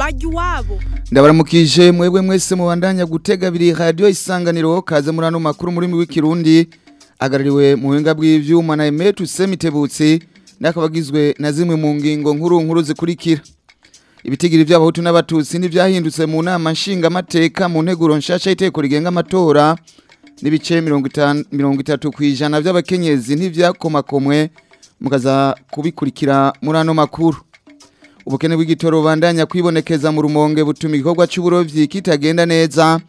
wajuwabo. Ndabara ndabaramukije mwewe mwese mubandanya gutega biri radiyo isanganiro kaze muri makuru muri w'ikirundi agarariwe mu buhinga bw'ivyuma na emetu semitebutsi n'akabagizwe na zimwe mu ngingo nkuru nkuru zikurikira ibitigiri by'abahutu n'abatutsi ntibyahindutse mu nama nshingamateka mu nteguro nshasha y'iteko rigenga amatora n'ibice mirongo itatu ku ijana by'abakenyezi ntibyakomakomwe mukaza kubikurikira muri ano makuru ubukene bw'igitoro bubandanya kwibonekeza mu rumonge butuma igikorwa cy'uburobyi kitagenda neza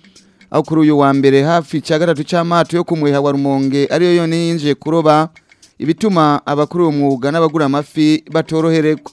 aho kuri uyu wa mbere hafi cya gatatu cy'amato yo kumweha wa rumonge ariyo yone yinjiye kuroba ibituma abakuru uwo mwuga n'abagura amafi batorohererwa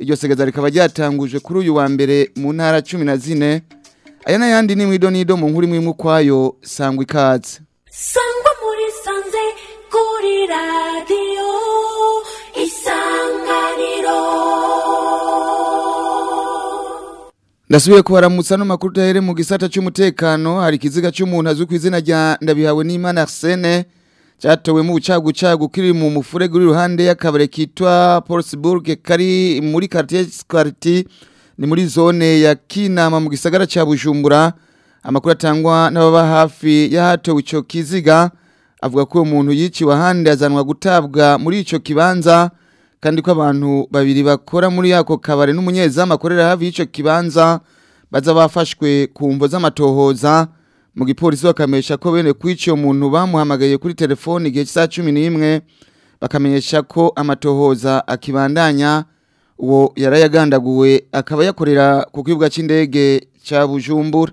iryo segeza rikaba ryatanguje kuri uyu wa mbere mu ntara cumi na zine aya n'ayandi ni mu idonido mu nkuru imwe imwe ukwayo sangwa ikaze sangwa muri sanze kuri radiyo ndasubiye kubaramutsa no makuru tahere mu gisata cy'umutekano hari kiziga cy'umuntu azwi ku izina rya ndabihawe n'Imana Arsene cyatowe mu bucagu cagu kiri mu mufurege uri ruhande y'akabare kitwa Polsburg kari muri quartier quartier ni muri zone ya Kinama mu gisagara cha Bujumbura amakuru atangwa n'ababa hafi hato ico kiziga avuga ko uwo muntu yiciwe azanwa gutabwa muri ico kibanza kandi ko abantu babiri bakora muri yako kabare n'umunyezamu akorera hafi y'icyo kibanza baza bafashwe ku mvo z'amatohoza mu gipolisi bakamesha ko bene kw'icyo muntu bamuhamagaye kuri telefoni igihe cy'isaha cumi bakamenyesha ko amatohoza akibandanya uwo yarayagandaguwe akaba yakorera ku kibuga cy'indege cya bujumbura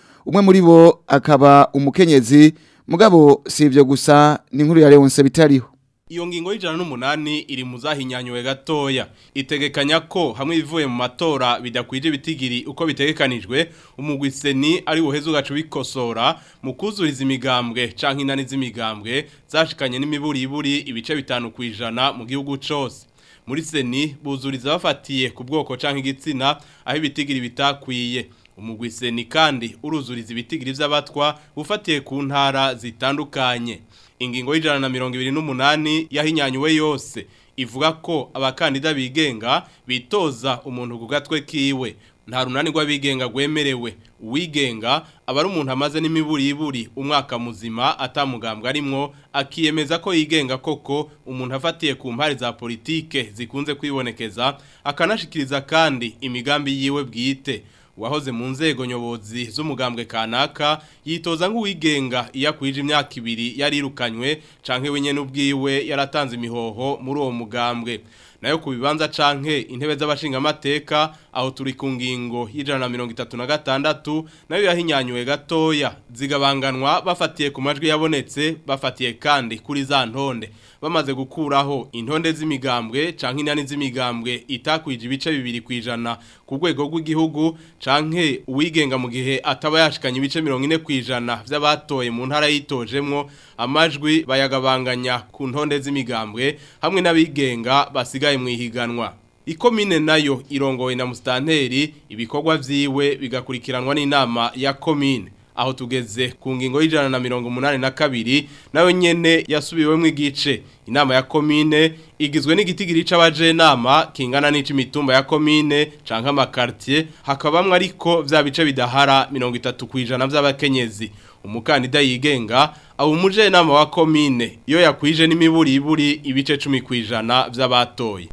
umwe muri bo akaba umukenyezi mugabo si ibyo gusa ni nkuru ya leonse bitariho Iyo ngingo y'ijana n'umunani iri mu zahinyanyuwe gatoya itegekanya ko hamwe bivuye mu matora bidakwije bitigiri uko bitegekanijwe umugwiseni ari buheze ugacu bikosora mu kuzuriza imigambwe canke inani z'imigambwe zashikanye n'imiburiburi ibice bitanu ku ijana mu gihugu cose muri seni buzuriza bafatiye ku bwoko canke igitsina aho ibitigiri bitakwiye umugwiseni kandi uruzuriza ibitigiri by’abatwa bufatiye ku ntara zitandukanye ingingo y'ijana na mirongo ibiri n'umunani yahinyanyuwe yose ivuga ko abakandida bigenga bitoza umuntu ku gatwe kiwe nta runani rw'abigenga rwemerewe uwigenga aba ari umuntu amaze n'imiburiburi umwaka muzima atamugambwa arimwo akiyemeza ko yigenga koko umuntu afatiye ku mpari za politike zikunze kwibonekeza akanashikiriza kandi imigambi yiwe bwite wahoze mu nzego nyobozi z'umugambwe kanaka yitoza nk'uwigenga iyo akwije imyaka ibiri yarirukanywe canke winye n'ubwiwe yaratanze imihoho muri uwo mugambwe nayo ku bibanza canke intebe z'abashingamateka aho turi ku ngingo y'ijana na mirongo itatu na gatandatu nayo yahinyanyuwe gatoya zigabanganwa bafatiye ku majwi yabonetse bafatiye kandi kuri za ntonde bamaze gukuraho intonde z'imigambwe canke inani z'imigambwe itakwije ibice bibiri ku ijana ku rwego rw'igihugu canke uwigenga mu gihe ataba yashikanye ibice mirongo ine ku ijana by’abatoye mu ntara yitojemo amajwi bayagabanganya ku ntonde z'imigambwe hamwe n'abigenga basigaye mu ihiganwa ikomine nayo irongowe na musitanteri ibikorwa vyiwe bigakurikiranwa n'inama ya komine aho tugeze ku ngingo y'ijana na mirongo umunani na kabiri nayo nyene yasubiwemwo igice inama ya komine igizwe n'igitigiri c'abajenama kingana n'ic'imitumba ya komine canke amakartier hakabamwe ariko vya bice bidahara mirongo itatu kw'ijana vy'abakenyezi umukandida yigenga aba umujenama wa komine iyo yakwije n'imiburiburi ibice cumi kw'ijana vy'abatoye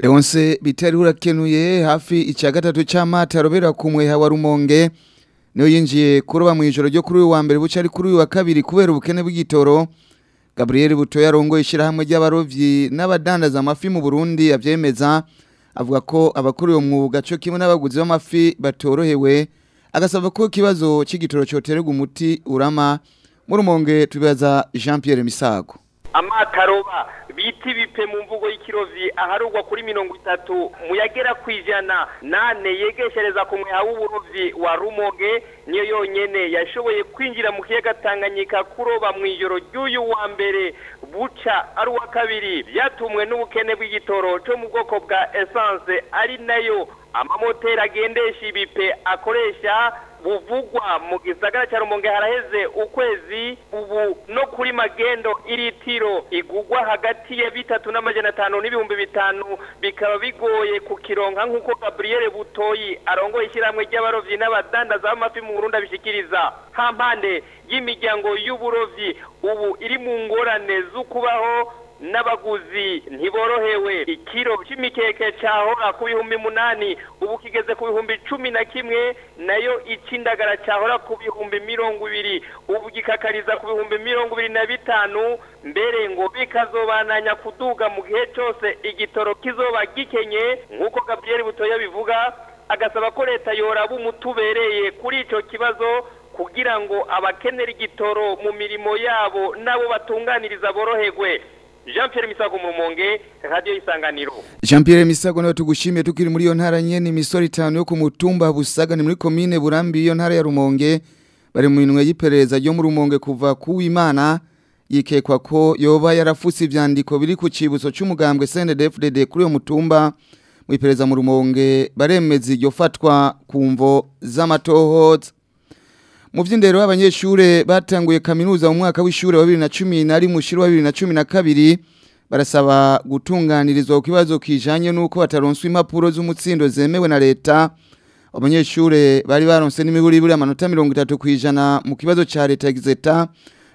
Leonce bitari urakenuye hafi icya gatatu cy'amata yarobera ku mweha wa Rumonge niyo yinjiye kuroba mu ijoro ryo kuri uyu wa mbere buca ari kuri uyu wa kabiri kubera ubukene bw'igitoro Gabriel Buto yarongoye ishyirahamwe ry'abarovyi n'abadandaza amafi mu Burundi avyemeza avuga ko abakuru uyu mwuga cyo kimwe n'abaguzi b'amafi batorohewe agasaba ko ikibazo cy'igitoro cyotererwa umuti urama mu Rumonge tubibaza Jean Pierre Misago Amakaroba aroba bita ibipe mu mvugo y'ikirozi aharugwa kuri mirongo itatu muyagera ku ijana nane yegeshereza ku mwiha w'uburobyi wa rumoge niyo yonyine yashoboye kwinjira mu kiyaga tanganyika kuroba mu ijoro ry'uyu wa mbere buca ari uwa kabiri byatumwe n'ubukene bw'igitoro cyo mu bwoko bwa esanse ari nayo amamoteri agendesha ibipe akoresha buvugwa mu gisagara cya rumonge haraheze ukwezi ubu no kuri magendo iri tiro igugwa hagati ya bitatu n'amajana atanu n'ibihumbi bitanu bikaba bigoye ku kukironka nk'uko gaburiyeri butoyi arongoye ishyirahamwe ry'abarobyi n'abadandaza b'amafi mu burundu abishikiriza hampande y'imiryango y'uburobyi ubu iri mu ngorane zo n'abaguzi ntiborohewe ikiro cy'imikeke cyahora ku bihumbi munani ubu kigeze ku bihumbi cumi na kimwe nayo ikindagara cyahora ku bihumbi mirongo ibiri ubu gikakariza ku bihumbi mirongo ibiri na bitanu mbere ngo bikazobananya kuduga mu gihe cyose igitoro kizoba gikenye nk'uko gabriel butoya bivuga agasaba ko leta yoraba umutubereye kuri icyo kibazo kugira ngo abakenera igitoro mu mirimo yabo nabo batunganiriza boroherwe jean Pierre Misago mu rumonge radiyo jean Pierre Misago nawe tugushimiye tukiri muri iyo ntara nyine imisoro itanu yo kumutumba mutumba busaga ni muri komine burambi iyo ntara ya rumonge bari mu minwe y'iperereza ryo mu rumonge kuva ku Imana yikekwa ko yoba yarafutse ibyandiko biri ku cyibutso cy'umugambwe CNDD-FDD kuri uyo mutumba mu iperereza mu rumonge baremeza iryo fatwa ku mvo z'amatohoza mu vy'indero abanyeshure batanguye kaminuza mu mwaka w'ishure wa 2010 mu shiro wa 2012 barasaba gutunganirizwa kibazo kijanye nuko bataronswa impapuro z'umutsindo zemewe na leta abanyeshure bari baronse n'imiburiburi amanota 30 kwijana mu kibazo ca leta gizeta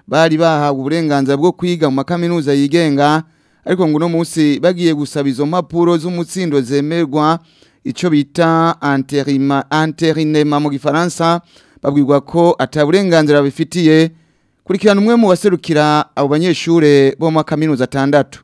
bari bahawe uburenganzira bwo kwiga mu makaminuza yigenga ariko ngo no munsi bagiye gusaba izo mpapuro z'umutsindo zemerwa ico bita anterima anterinema mu gifaransa babwirwa ko ataburenganzira bifitiye kurikirana umwe mu baserukira abo banyeshure bo mu kaminuza atandatu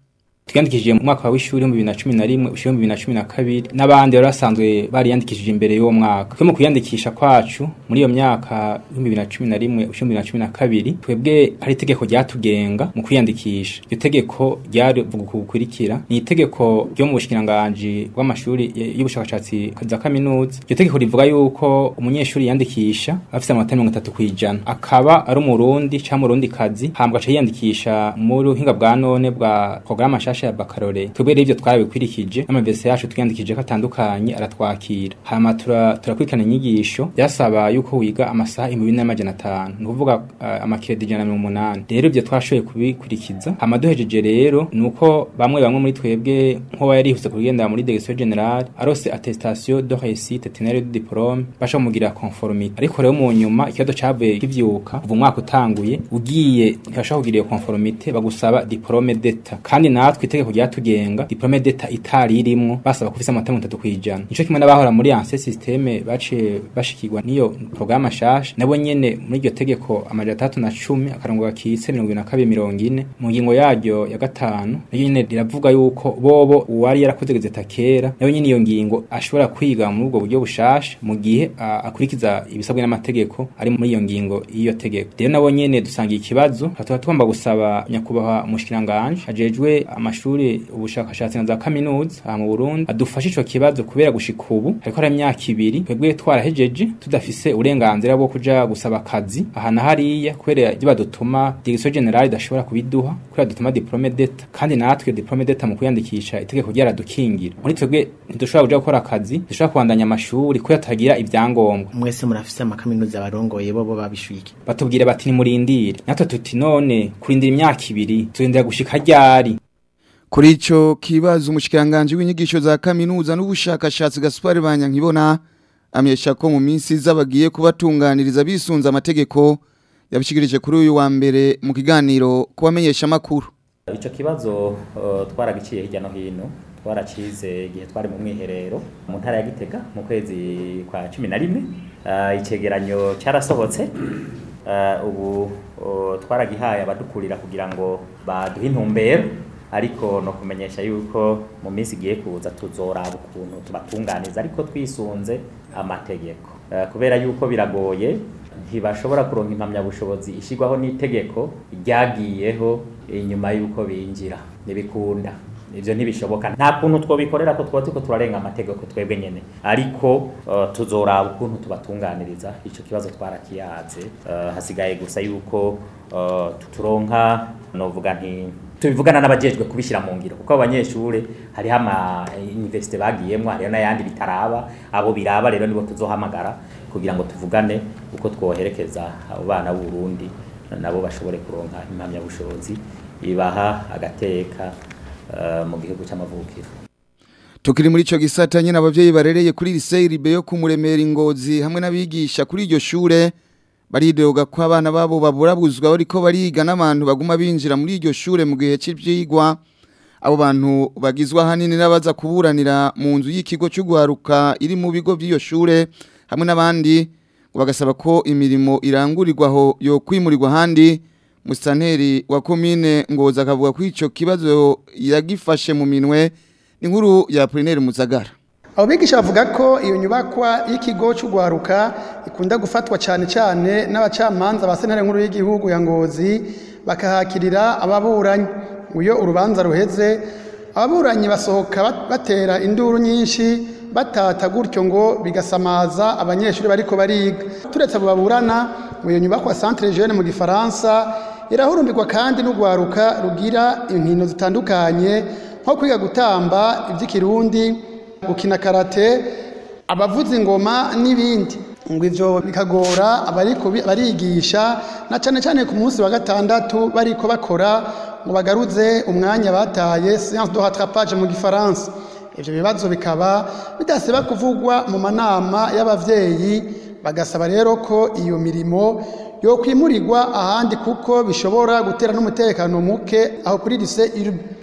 twiyandikishije mu mwaka w'ishuri mu 2011 ushyo mu kabiri n'abandi bari basanzwe bariyandikishije imbere y'uwo mwaka twe mu kwiyandikisha kwacu muri iyo myaka na na cumi 2011 ushyo mu 2012 twebwe hari itegeko ryatugenga mu kwiyandikisha iryo tegeko ryari gukurikira ni itegeko ryo mu bushikiranganje bw'amashuri y'ubushakashatsi za kaminuza iryo tegeko rivuga yuko umunyeshuri yandikisha afite amanota ku kwijana akaba ari umurundi cyangwa murundikazi hambwa aca yiyandikisha mu buhinga bwa none bwa programme ya Bakarore twebwe ivyo twabikwirikije n'amavese yacu twiyandikije ko atandukanye aratwakira hama turakurikirana inyigisho byasaba yuko wiga amasaha imibiri n'amajana atanu ni ukuvuga eh, amakiredi ijana na mirongo umunani rero ibyo twashoboye kubikurikiza amaduhejeje rero ni uko bamwe bamwe muri twebwe nk'uwa yarihuse kugendera muri direction generale arose attestation de réussite tenere de diplôme basha mugira ariko rero mu nyuma ikibazo cavuye kivyuka ubu mwaka utanguye ugiye ntibasha kugira iyo conformité bagusaba diplôme d'etat kandi natwe itegeko ryatugenga diplome d'etat itari irimwo basaba kufisa amatama atatu kwijana nico kimwe n'abahora muri ancien systeme baciye bashikirwa niyo programme shasha nabo nyene muri iryo tegeko amaja atatu na cumi akarongo gakitse mirongo na kabiri mirongo mu ngingo yaryo ya gatanu nayo nyene riravuga yuko bobo uwari yarakoze gazeta kera nayo nyene iyo ngingo ashobora kwiga muri ubwo buryo bushasha mu gihe akurikiza ibisabwa n'amategeko ari muri iyo ngingo iyo tegeko rero nabo nyene dusanga ikibazo tuba tugomba gusaba nyakubahwa mushikiranganje ajejwe mashuri ubushakashatsi na za kaminuza aha mu Burundi adufasha ico kibazo kubera gushika ubu ariko hari imyaka ibiri twebwe twarahejeje tudafise uburenganzira bwo kuja gusaba akazi aha na hariya kubera ibyo badutuma direction generale dashobora kubiduha kubera dutuma diplome d'etat kandi natwe diplome d'etat mu kuyandikisha itegeko ryaradukingira muri twebwe ntidushobora kuja gukora akazi dushobora kubandanya amashuri kubera tutagira ivyangombwa mwese murafise amakaminuza barongoye bo bo babishuye bati nimurindire natwe tuti none kurindira imyaka ibiri turindira gushika ryari Kuri icyo kibazo umushikiranganje w'inyigisho za kaminuza n'ubushakashatsi Gaspar Banyankibona amyesha ko mu minsi zabagiye kubatunganiriza bisunze amategeko yabishyikirije kuri uyu wa mbere mu kiganiro kubamenyesha makuru. kibazo uh, hirya no hino twaracize igihe twari mu mwiherero mu ntara ya Gitega mu kwezi kwa 11 uh, icegeranyo cyarasohotse uh, ubu twaragihaye abadukurira kugira ngo baduhe intumbero ariko no kumenyesha yuko mu minsi igiye kuza tuzoraba ukuntu tubatunganiza ariko twisunze amategeko eh, kubera yuko biragoye ntibashobora kuronka impamyabushobozi ishyirwaho n'itegeko ryagiyeho inyuma y'uko binjira ntibikunda ibyo ntibishoboka nta kuntu twobikorera ko twaba turiko turarenga amategeko twebwe nyene ariko eh, tuzoraba ukuntu tubatunganiriza icyo kibazo twarakiyaze eh, hasigaye gusa yuko turonka novuga nti tubivugana n'abajejwe kubishyira mu ngiro kuko abanyeshuri hariho amayuniversite eh, bagiyemo hariho n'ayandi bitaraba abo biraba rero nibo tuzohamagara kugira ngo tuvugane uko twoherekeza abo bana b'uburundi nabo bashobore kuronka impamyabushobozi ibaha agateka eh, mu gihugu cy'amavukiro tukiri muri icyo gisata nyine ababyeyi barereye kuri liseyi ribeyo ku muremera ingozi hamwe n'abigisha kuri iryo shure baridoga ko abana babo baburabuzwa bariko bariga n'abantu baguma binjira muri iryo shure mu gihe cy'ivyigwa abo bantu bagizwa hanini n'abaza kuburanira mu nzu y'ikigo cy'ugwaruka iri mu bigo by'iyo shure hamwe n'abandi bagasaba ko imirimo irangurirwaho aho yo kwimurirwa handi musitanteri wa komine ngoza akavuga ko ico kibazo yagifashe mu minwe nkuru ya Apollinaire Muzagara abo bigisha bavuga ko iyo nyubakwa y'ikigo cy'ugwaruka ikunda gufatwa cyane cyane n'abacamanza ba sentare nkuru y'igihugu ya ngozi bakahakirira ababuranyi iyo urubanza ruheze ababuranyi basohoka batera induru nyinshi batata gutyo ngo bigasamaza abanyeshuri bariko bariga turetse abo baburana mu iyo nyubakwa centre jeune mu gifaransa irahurumbirwa kandi n'ugwaruka rugira inkino zitandukanye nko kwiga gutamba iby'ikirundi gukina karate abavuza ingoma n'ibindi ngo ivyo bikagora barigisha na cyane cyane ku munsi wa gatandatu bariko bakora ngo bagaruze umwanya bataye séance de rattrapage mu gifaransa ivyo bibazo bikaba bidasaba kuvugwa mu manama y'ababyeyi bagasaba rero ko iyo mirimo yokwimurirwa ahandi kuko bishobora gutera n'umutekano muke aho kuri lycée Irbe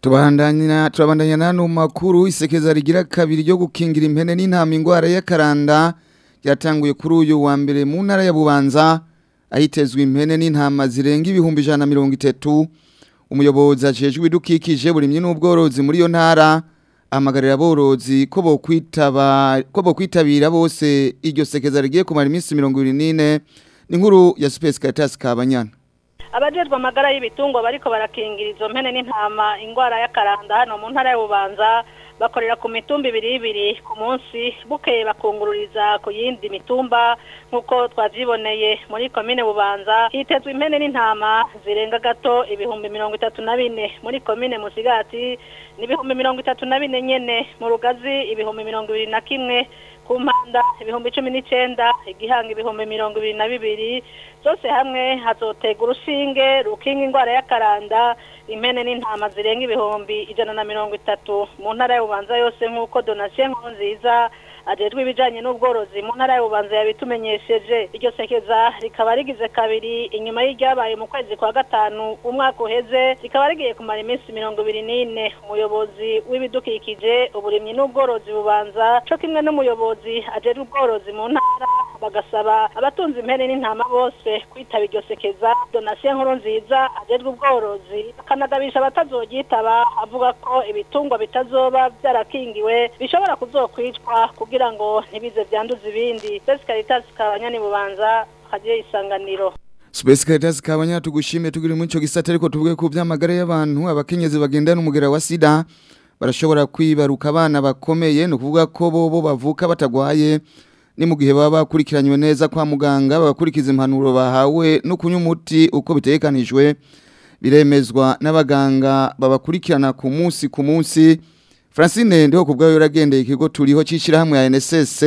tubandanya turabandanyana no makuru isekeza rigira kabiri ryo gukingira impene n'intama ingwara y'akaranda ryatanguye kuri uyu wa mbere mu ntara ya Bubanza ahitezwe impene n'intama zirenga ibihumbi ijana 130 umuyobozi ajejwe idukikije buri n'ubworozi muri yo ntara amagarira aborozi ko bokwitaba ko bokwitabira bose iryo sekeza rigiye kumara iminsi 24 ni nkuru ya Space Kabanyana abajejwe amagara yibitungo bariko barakingira izo mpene n'intama indwara y'akaranda hano mu ntara y'ububanza bakorera ku mitumba ibiri ibiri ku munsi bukeye bakungururiza ku yindi mitumba nk'uko twavyiboneye muri komine bubanza hitezwe impene n'intama zirenga gato ibihumbi mirongo itatu na bine muri komine musigati n'ibihumbi mirongo itatu na bine nyene mu rugazi ibihumbi mirongo ibiri na kimwe ku ibihumbi cumi n'icyenda igihanga ibihumbi mirongo ibiri na bibiri zose hamwe hazotega urushinge rukinga indwara y'akaranda impene n'intama zirenga ibihumbi ijana na mirongo itatu mu ntara y'ububanza yose nk'uko donasiyo nziza ajejwe ibijanye n'ubworozi mu ntara y'ububanza yabitumenyesheje iryo sekeza rikaba rigize kabiri inyuma y'iryabaye mu kwezi kwa gatanu umwaka uheze rikaba rigiye kumara iminsi mirongo ibiri n'ine umuyobozi w'ibidukikije uburimyi n'ubworozi bubanza co kimwe n'umuyobozi ajejwe ubworozi mu ntara bagasaba abatunze impene n'intama bose kwitaba iryo sekeza donasiyo nkuru nziza ajejwe ubworozi bakanagabisha abatazoryitaba avuga ko ibitungwa bitazoba byarakingiwe bishobora kuzokwicwa kugira kugira ngo ntibize byanduze ibindi Space Caritas kabanya ni bubanza hajye isanganiro Space Caritas kabanya tugushime tugiri mu cyo gisata ariko tuvuge ku byamagara y'abantu abakenyezi bagenda n'umugera wa sida barashobora kwibaruka abana bakomeye no kuvuga ko bobo bavuka batagwaye ni mu gihe baba bakurikiranywe neza kwa muganga bakurikiza impanuro bahawe no kunywa umuti uko bitekanijwe biremezwa n'abaganga babakurikirana ku munsi ku munsi Francine ndiho kubwa yoragendeye ikigo turiho cishira hamwe ya NSS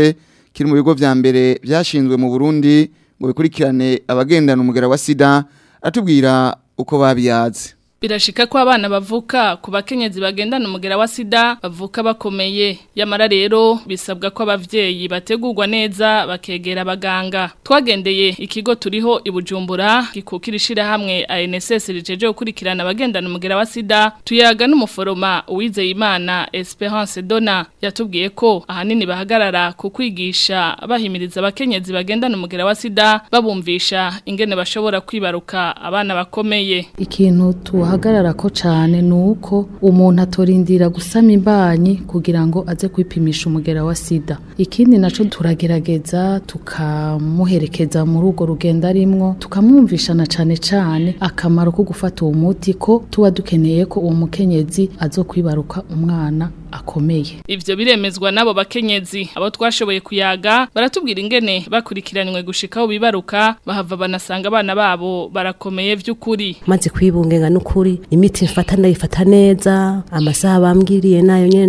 kiri mu bigo vya mbere byashinzwe mu Burundi ngo bikurikirane abagendana umugera wa sida atubwira uko babiyaze birashika ko abana bavuka ku bagenda bagendana umugera wa sida bavuka bakomeye yamara rero bisabwa ko abavyeyi bategurwa neza bakegera abaganga twagendeye ikigo turiho ibujumbura gikukirishira hamwe ANSS rijeje gukurikirana bagenda n’umugera wa sida tuyaga n'umuforoma uwizeye imana Esperance Dona yatubwiye ko ahanini bahagarara kukwigisha kwigisha bahimiriza abakenyezi bagendana umugera wa sida babumvisha ingene bashobora kwibaruka abana bakomeye ikintu tuwa ko cyane ni uko umuntu atorindira gusama imbanyi kugira ngo aze kwipimisha umugera wa sida ikindi nacyo turagerageza tukamuherekeza muri urwo rugendo arimwo tukamwumvishana cyane cyane akamaro ko gufata uwo muti ko tuba dukeneye ko uwo mukenyezi aza kwibaruka umwana akomeye ivyo biremezwa nabo bakenyezi abo twashoboye kuyaga baratubwira ingene bakurikiranywe gushikaho bibaruka bahava banasanga abana babo barakomeye vy'ukuri maze kwibungenga n'ukuri imiti mfata nayifata neza amasaha bambwiriye nayo nyene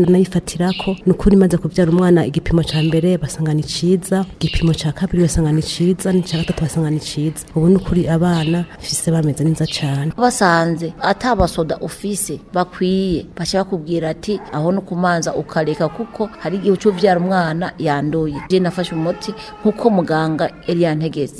nayifatirako n'ukuri maze kubyara umwana igipimo ca mbere basanga ni ciza igipimo ca kabiri basanga ni ciza ni gatatu basanga ni ciza ubu n'ukuri abana fise bameze neza cane basanze atabasoda ufise bakwiye baca bakubwira ati aho kumanza ukareka kuko hari igihe uca umwana yanduye je nafashe umuti nk'uko muganga yari yantegetse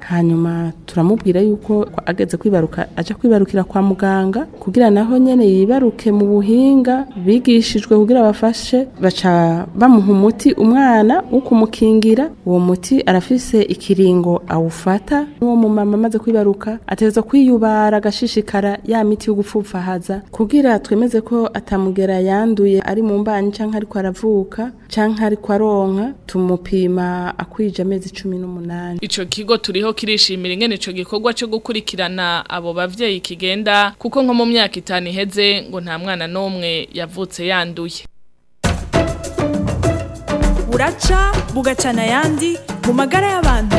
hanyuma turamubwira yuko ageze kwibaruka ajya kwibarukira kwa muganga kugira naho nyine yibaruke mu buhinga bigishijwe kugira bafashe baca bamuha umuti umwana wo kumukingira uwo muti arafise ikiringo ngo awufata n'uwo mumama amaze kwibaruka ateza kwiyubara agashishikara ya miti yo gupfupfahaza kugira twemeze ko atamugera yanduye ari mu mbanyi cyangwa ariko aravuka cyangwa ariko aronka tumupima akwije amezi cumi n'umunani Icyo kigo turiho kirishimira ingene ico gikorwa cyo gukurikirana abo babyeyi kigenda kuko nko mu myaka itanu iheze ngo nta mwana n'umwe yavutse yanduye buraca bugacana ayandi mu magara y'abantu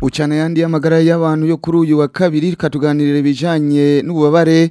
bucana ayandi y'amagara y'abantu yo kuri uyu wa kabiri katuganirira ibijyanye n'ububabare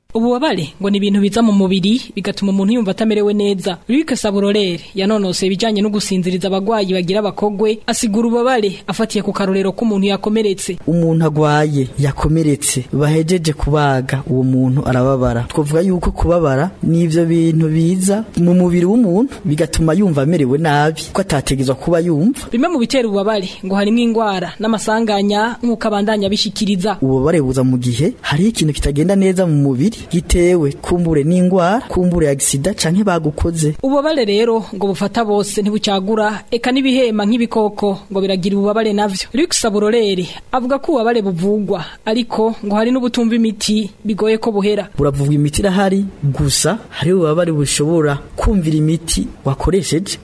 ububabare ngo ni ibintu biza mu mubiri bigatuma umuntu yumva atamerewe neza Luc Saburorere yanonose ibijyanye no gusinziriza abagwayi bagira bakogwe asigura ububabare afatiye ku karorero k'umuntu yakomeretse umuntu agwaye yakomeretse bahejeje kubaga uwo muntu arababara twavuga yuko kubabara nivyo bintu biza mu mubiri w'umuntu bigatuma yumva amerewe nabi ko atategezwa kuba yumva bimwe mu bitera ububabare ngo harimo ingwara n'amasanganya nk'uko abandanya bishikiriza ububabare buza mu gihe hari ikintu kitagenda neza mu mubiri gitewe kumbure n'ingwara kumbure ya gisida canke bagukoze ububabare rero ngo bufata bose ntibucagura eka n'ibihema nk'ibikoko ngo biragira ububabare navyo Luc Saburorere avuga ko ububabare buvugwa ariko ngo hari n'ubutumva imiti bigoye ko buhera buravugwa imiti irahari gusa hari ububabare bushobora kumvira imiti wakoresheje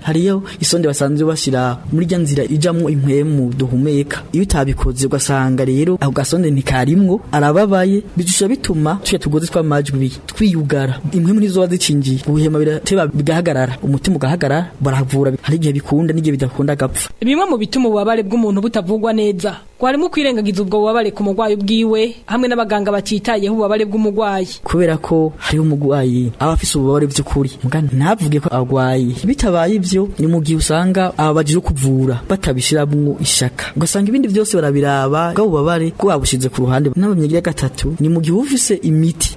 hariyo isonde basanzwe bashyira muri jya nzira ijamo impwemu duhumeka iyo utabikoze ugasanga rero ako gasonde ntikarimwo arababaye bicisha bituma tuya tugoze twa amajwi twiyugara imwe muri zo zicingiye ubuhema birateba bigahagarara umutima ugahagara baravura hari igihe bikunda n'igihe bidakunda agapfa bimwe mu bituma ububabare bw'umuntu butavugwa neza warimo kwirengagiza ubwo bubabare ku murwayi ubwiwe hamwe n'abaganga batitayeho ububabare bw’umugwayi kubera ko hari umurwayi aba afise ububabare by'ukuri ntavuge ko arwaye bitabaye ibyo ni mu gihe usanga aba bagiye kuvura batabishiramo ishaka ugasanga ibindi byose barabiraba bwa bubabare ko babushize ku ruhande n'abamyegi ya gatatu ni mu gihe ufise imiti